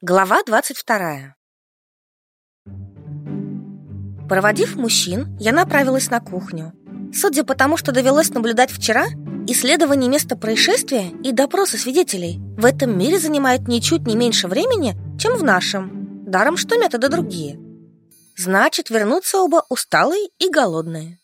Глава 22 Проводив мужчин, я направилась на кухню. Судя по тому, что довелось наблюдать вчера, исследование места происшествия и допросы свидетелей в этом мире занимают ничуть не меньше времени, чем в нашем, даром что методы другие. Значит, вернутся оба усталые и голодные.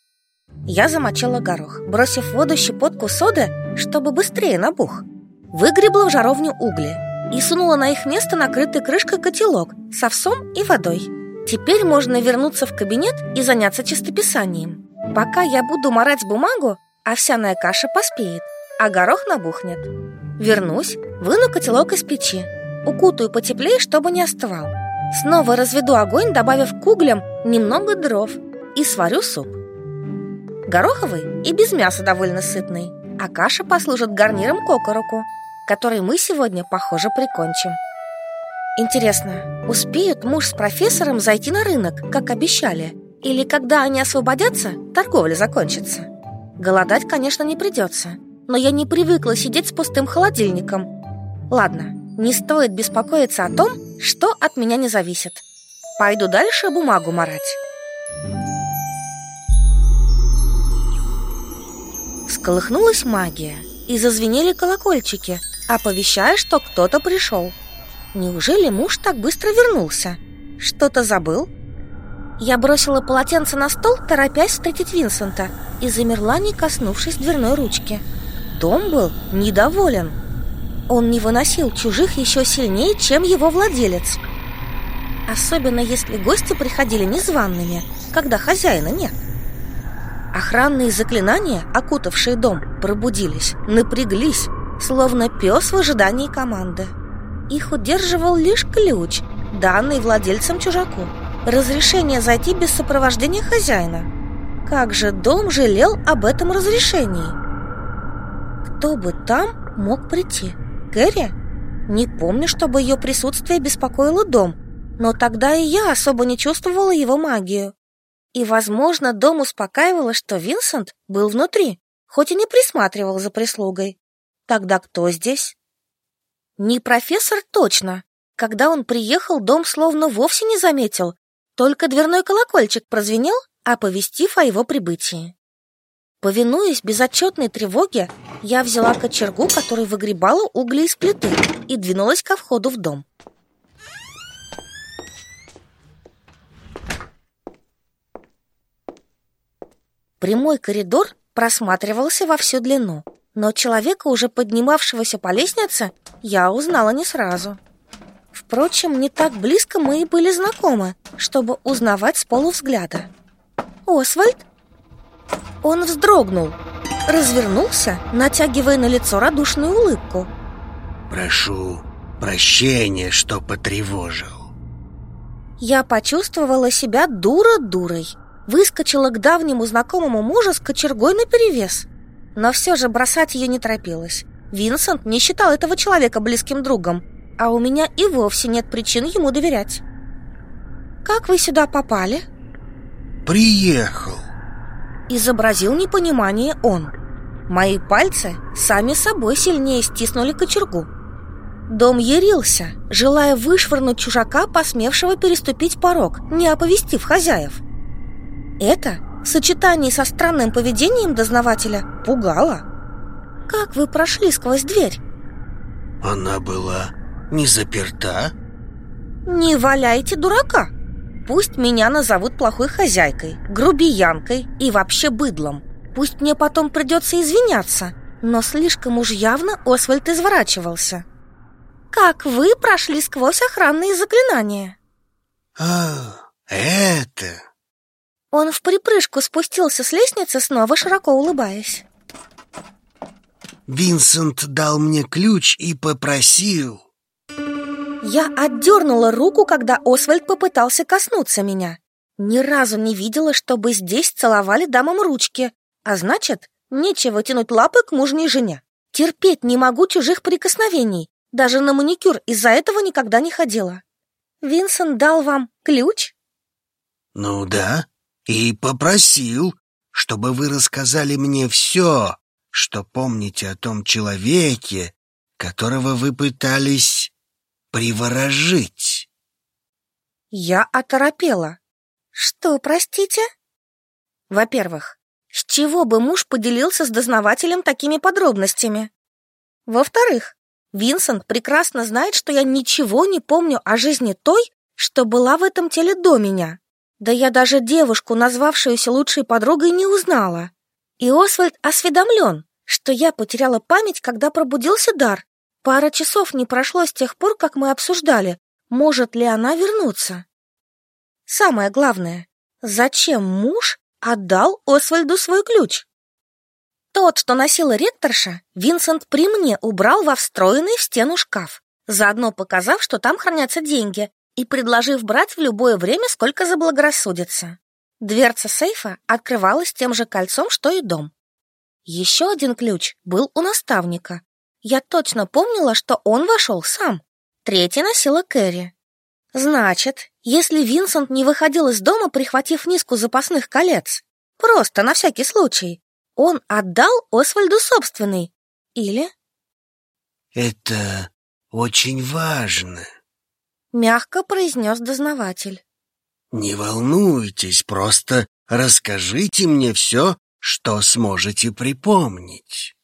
Я замочила горох, бросив в воду щепотку соды, чтобы быстрее набух. Выгребла в жаровню угли – и сунула на их место накрытый крышкой котелок с овсом и водой. Теперь можно вернуться в кабинет и заняться чистописанием. Пока я буду морать бумагу, овсяная каша поспеет, а горох набухнет. Вернусь, выну котелок из печи, укутаю потеплее, чтобы не остывал. Снова разведу огонь, добавив к углям немного дров и сварю суп. Гороховый и без мяса довольно сытный, а каша послужит гарниром к окороку – который мы сегодня, похоже, прикончим. Интересно, успеют муж с профессором зайти на рынок, как обещали? Или когда они освободятся, торговля закончится? Голодать, конечно, не придется, но я не привыкла сидеть с пустым холодильником. Ладно, не стоит беспокоиться о том, что от меня не зависит. Пойду дальше бумагу морать. Сколыхнулась магия, и зазвенели колокольчики – оповещая, что кто-то пришел. Неужели муж так быстро вернулся? Что-то забыл? Я бросила полотенце на стол, торопясь встретить Винсента, и замерла, не коснувшись дверной ручки. Дом был недоволен. Он не выносил чужих еще сильнее, чем его владелец. Особенно если гости приходили незваными, когда хозяина нет. Охранные заклинания, окутавшие дом, пробудились, напряглись, словно пес в ожидании команды. Их удерживал лишь ключ, данный владельцем чужаку. Разрешение зайти без сопровождения хозяина. Как же дом жалел об этом разрешении? Кто бы там мог прийти? Кэрри? Не помню, чтобы ее присутствие беспокоило дом, но тогда и я особо не чувствовала его магию. И, возможно, дом успокаивало, что Винсент был внутри, хоть и не присматривал за прислугой. Тогда кто здесь? Не профессор точно. Когда он приехал, дом словно вовсе не заметил. Только дверной колокольчик прозвенел, оповестив о его прибытии. Повинуясь безотчетной тревоге, я взяла кочергу, которая выгребала угли из плиты, и двинулась ко входу в дом. Прямой коридор просматривался во всю длину – но человека, уже поднимавшегося по лестнице, я узнала не сразу. Впрочем, не так близко мы и были знакомы, чтобы узнавать с полувзгляда. «Освальд?» Он вздрогнул, развернулся, натягивая на лицо радушную улыбку. «Прошу прощения, что потревожил». Я почувствовала себя дура-дурой. Выскочила к давнему знакомому мужу с кочергой наперевес – но все же бросать ее не торопилась. Винсент не считал этого человека близким другом, а у меня и вовсе нет причин ему доверять. «Как вы сюда попали?» «Приехал», — изобразил непонимание он. Мои пальцы сами собой сильнее стиснули кочергу. Дом ярился, желая вышвырнуть чужака, посмевшего переступить порог, не оповестив хозяев. Это в сочетании со странным поведением дознавателя пугало. Как вы прошли сквозь дверь? Она была не заперта? Не валяйте дурака. Пусть меня назовут плохой хозяйкой, грубиянкой и вообще быдлом. Пусть мне потом придется извиняться, но слишком уж явно Освальд изворачивался. Как вы прошли сквозь охранные заклинания? А, это... Он в припрыжку спустился с лестницы, снова широко улыбаясь. Винсент дал мне ключ и попросил. Я отдернула руку, когда Освальд попытался коснуться меня. Ни разу не видела, чтобы здесь целовали дамам ручки, а значит, нечего тянуть лапы к мужней жене. Терпеть не могу чужих прикосновений, даже на маникюр из-за этого никогда не ходила. Винсент дал вам ключ? Ну да и попросил, чтобы вы рассказали мне все, что помните о том человеке, которого вы пытались приворожить. Я оторопела. Что, простите? Во-первых, с чего бы муж поделился с дознавателем такими подробностями? Во-вторых, Винсент прекрасно знает, что я ничего не помню о жизни той, что была в этом теле до меня. Да я даже девушку, назвавшуюся лучшей подругой, не узнала. И Освальд осведомлен, что я потеряла память, когда пробудился дар. Пара часов не прошло с тех пор, как мы обсуждали, может ли она вернуться. Самое главное, зачем муж отдал Освальду свой ключ. Тот, что носила ректорша, Винсент при мне убрал во встроенный в стену шкаф, заодно показав, что там хранятся деньги, и предложив брать в любое время, сколько заблагорассудится. Дверца сейфа открывалась тем же кольцом, что и дом. Еще один ключ был у наставника. Я точно помнила, что он вошел сам. Третий носила Кэрри. Значит, если Винсент не выходил из дома, прихватив низку запасных колец, просто на всякий случай, он отдал Освальду собственный. Или... Это очень важно, мягко произнес дознаватель. Не волнуйтесь, просто расскажите мне все, что сможете припомнить.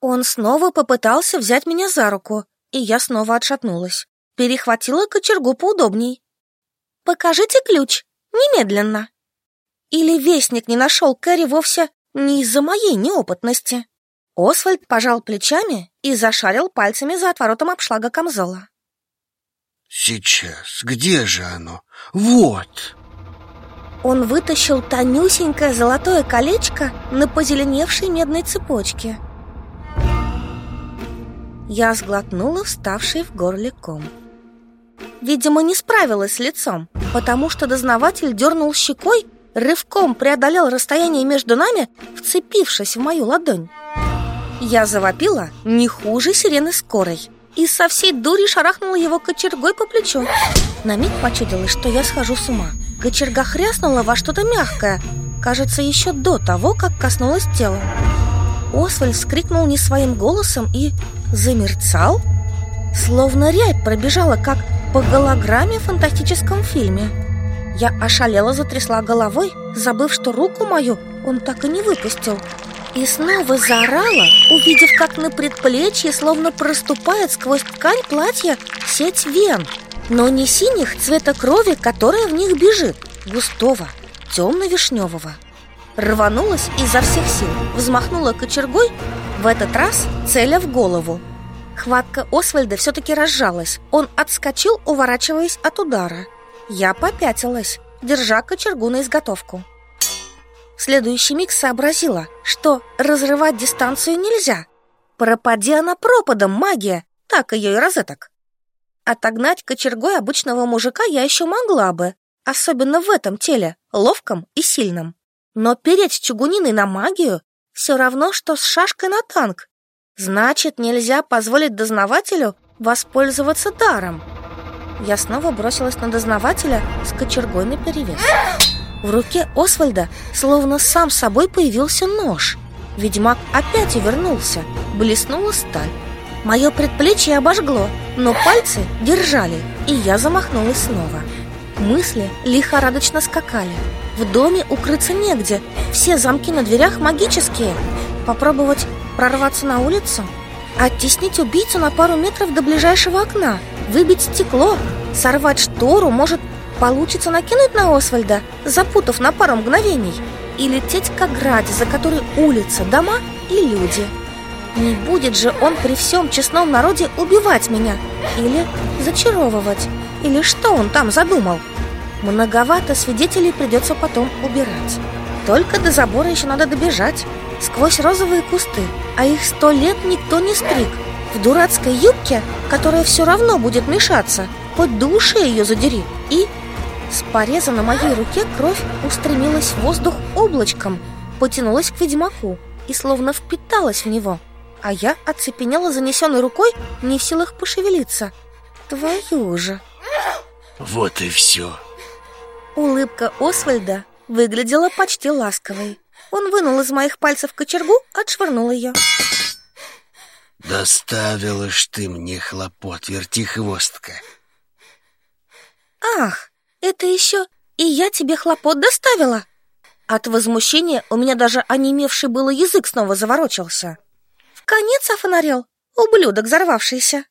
Он снова попытался взять меня за руку, и я снова отшатнулась перехватила кочергу поудобней. «Покажите ключ, немедленно!» Или вестник не нашел Кэрри вовсе не из-за моей неопытности. Освальд пожал плечами и зашарил пальцами за отворотом обшлага камзола. «Сейчас, где же оно? Вот!» Он вытащил тонюсенькое золотое колечко на позеленевшей медной цепочке. Я сглотнула вставший в горле ком. Видимо, не справилась с лицом, потому что дознаватель дернул щекой, рывком преодолел расстояние между нами, вцепившись в мою ладонь. Я завопила не хуже сирены скорой и со всей дури шарахнула его кочергой по плечу. На миг почудилось, что я схожу с ума. Кочерга хряснула во что-то мягкое, кажется, еще до того, как коснулась тела. Освальд вскрикнул не своим голосом и замерцал, словно рябь пробежала, как по голограмме в фантастическом фильме. Я ошалела, затрясла головой, забыв, что руку мою он так и не выпустил. И снова заорала, увидев, как на предплечье словно проступает сквозь ткань платья сеть вен, но не синих цвета крови, которая в них бежит, густого, темно-вишневого. Рванулась изо всех сил, взмахнула кочергой, в этот раз целя в голову. Хватка Освальда все-таки разжалась. Он отскочил, уворачиваясь от удара. Я попятилась, держа кочергу на изготовку. Следующий миг сообразила, что разрывать дистанцию нельзя. Пропади она пропадом, магия, так ее и розеток. Отогнать кочергой обычного мужика я еще могла бы, особенно в этом теле, ловком и сильном. Но переть чугуниной на магию все равно, что с шашкой на танк. Значит, нельзя позволить дознавателю воспользоваться даром. Я снова бросилась на дознавателя с кочергой наперевес. В руке Освальда словно сам собой появился нож. Ведьмак опять увернулся, блеснула сталь. Мое предплечье обожгло, но пальцы держали, и я замахнулась снова. Мысли лихорадочно скакали. В доме укрыться негде, все замки на дверях магические. Попробовать прорваться на улицу, оттеснить убийцу на пару метров до ближайшего окна, выбить стекло, сорвать штору, может, получится накинуть на Освальда, запутав на пару мгновений, и лететь к ограде, за которой улица, дома и люди. Не будет же он при всем честном народе убивать меня или зачаровывать, или что он там задумал. Многовато свидетелей придется потом убирать. Только до забора еще надо добежать сквозь розовые кусты, а их сто лет никто не стриг. В дурацкой юбке, которая все равно будет мешаться, до ушей ее задери. И с пореза на моей руке кровь устремилась в воздух облачком, потянулась к ведьмаку и словно впиталась в него. А я оцепенела занесенной рукой, не в силах пошевелиться. Твою же! Вот и все. Улыбка Освальда выглядела почти ласковой. Он вынул из моих пальцев кочергу, отшвырнул ее. Доставила ж ты мне хлопот, вертихвостка. Ах, это еще и я тебе хлопот доставила? От возмущения у меня даже онемевший было язык снова заворочился. В конец офонарел, ублюдок взорвавшийся.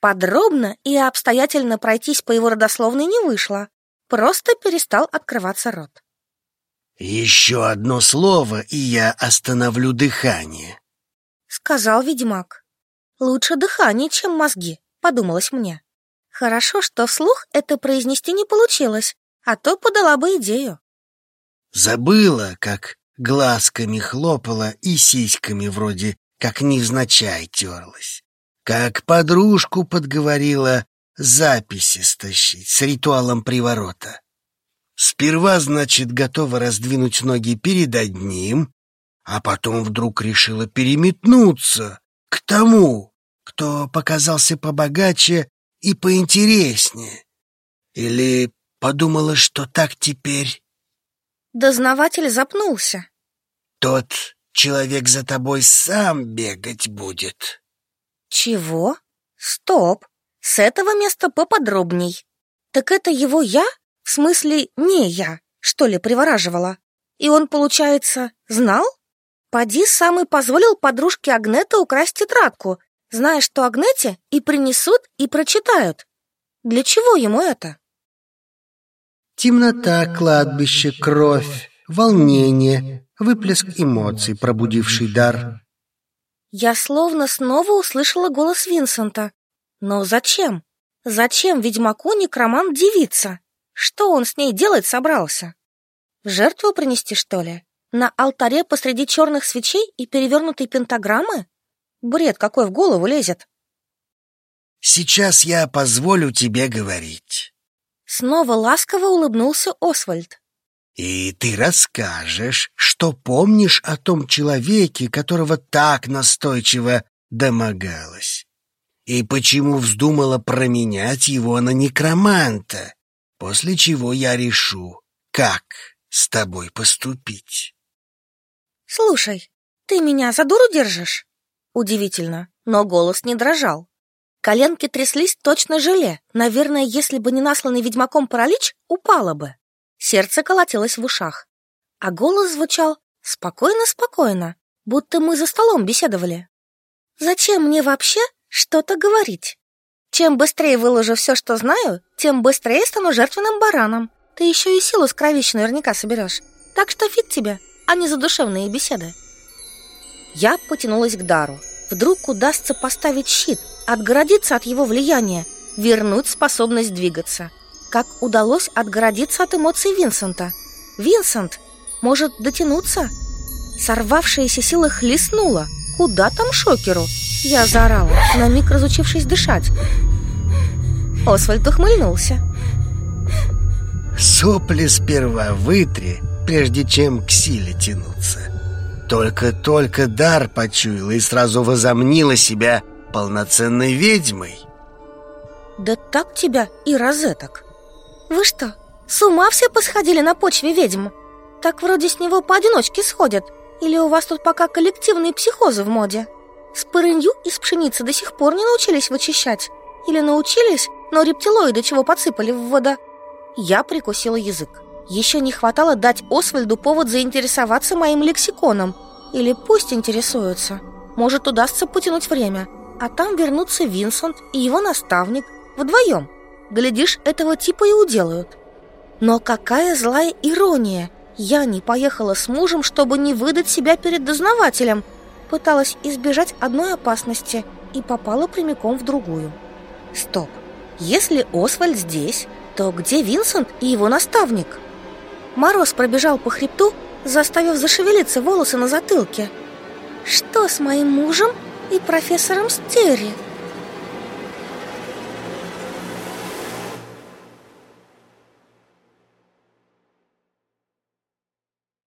Подробно и обстоятельно пройтись по его родословной не вышло. Просто перестал открываться рот. Еще одно слово, и я остановлю дыхание. Сказал ведьмак. Лучше дыхание, чем мозги, подумалось мне. Хорошо, что вслух это произнести не получилось, а то подала бы идею. Забыла, как глазками хлопала и сиськами вроде как невзначай терлась. Как подружку подговорила записи стащить с ритуалом приворота. Сперва, значит, готова раздвинуть ноги перед одним, а потом вдруг решила переметнуться к тому, кто показался побогаче и поинтереснее. Или подумала, что так теперь... Дознаватель запнулся. Тот человек за тобой сам бегать будет. Чего? Стоп. С этого места поподробней. Так это его я? В смысле, не я, что ли, привораживала? И он, получается, знал? Поди сам и позволил подружке Агнета украсть тетрадку, зная, что Агнете и принесут, и прочитают. Для чего ему это? Темнота, кладбище, кровь, волнение, выплеск эмоций, пробудивший дар. Я словно снова услышала голос Винсента. Но зачем? Зачем ведьмаку некромант девица? Что он с ней делать собрался? Жертву принести, что ли? На алтаре посреди черных свечей и перевернутой пентаграммы? Бред какой в голову лезет. Сейчас я позволю тебе говорить. Снова ласково улыбнулся Освальд. И ты расскажешь, что помнишь о том человеке, которого так настойчиво домогалась. И почему вздумала променять его на некроманта, после чего я решу, как с тобой поступить. Слушай, ты меня за дуру держишь? Удивительно, но голос не дрожал. Коленки тряслись точно желе. Наверное, если бы не насланный ведьмаком паралич, упала бы. Сердце колотилось в ушах. А голос звучал спокойно-спокойно, будто мы за столом беседовали. Зачем мне вообще что-то говорить? Чем быстрее выложу все, что знаю, тем быстрее стану жертвенным бараном. Ты еще и силу с кровищ наверняка соберешь. Так что фиг тебе, а не задушевные беседы. Я потянулась к дару. Вдруг удастся поставить щит, отгородиться от его влияния, вернуть способность двигаться как удалось отгородиться от эмоций Винсента. Винсент может дотянуться? Сорвавшаяся сила хлестнула. Куда там шокеру? Я заорала, на миг разучившись дышать. Освальд ухмыльнулся. Сопли сперва вытри, прежде чем к силе тянуться. Только-только дар почуяла и сразу возомнила себя полноценной ведьмой. Да так тебя и розеток. Вы что, с ума все посходили на почве ведьм? Так вроде с него поодиночке сходят Или у вас тут пока коллективные психозы в моде? Спырынью из пшеницы до сих пор не научились вычищать Или научились, но рептилоиды чего подсыпали в вода? Я прикусила язык Еще не хватало дать Освальду повод заинтересоваться моим лексиконом Или пусть интересуются Может удастся потянуть время А там вернутся Винсент и его наставник Вдвоем Глядишь, этого типа и уделают. Но какая злая ирония! Я не поехала с мужем, чтобы не выдать себя перед дознавателем. Пыталась избежать одной опасности и попала прямиком в другую. Стоп. Если Освальд здесь, то где Винсент и его наставник? Мороз пробежал по хребту, заставив зашевелиться волосы на затылке. Что с моим мужем и профессором Стерри?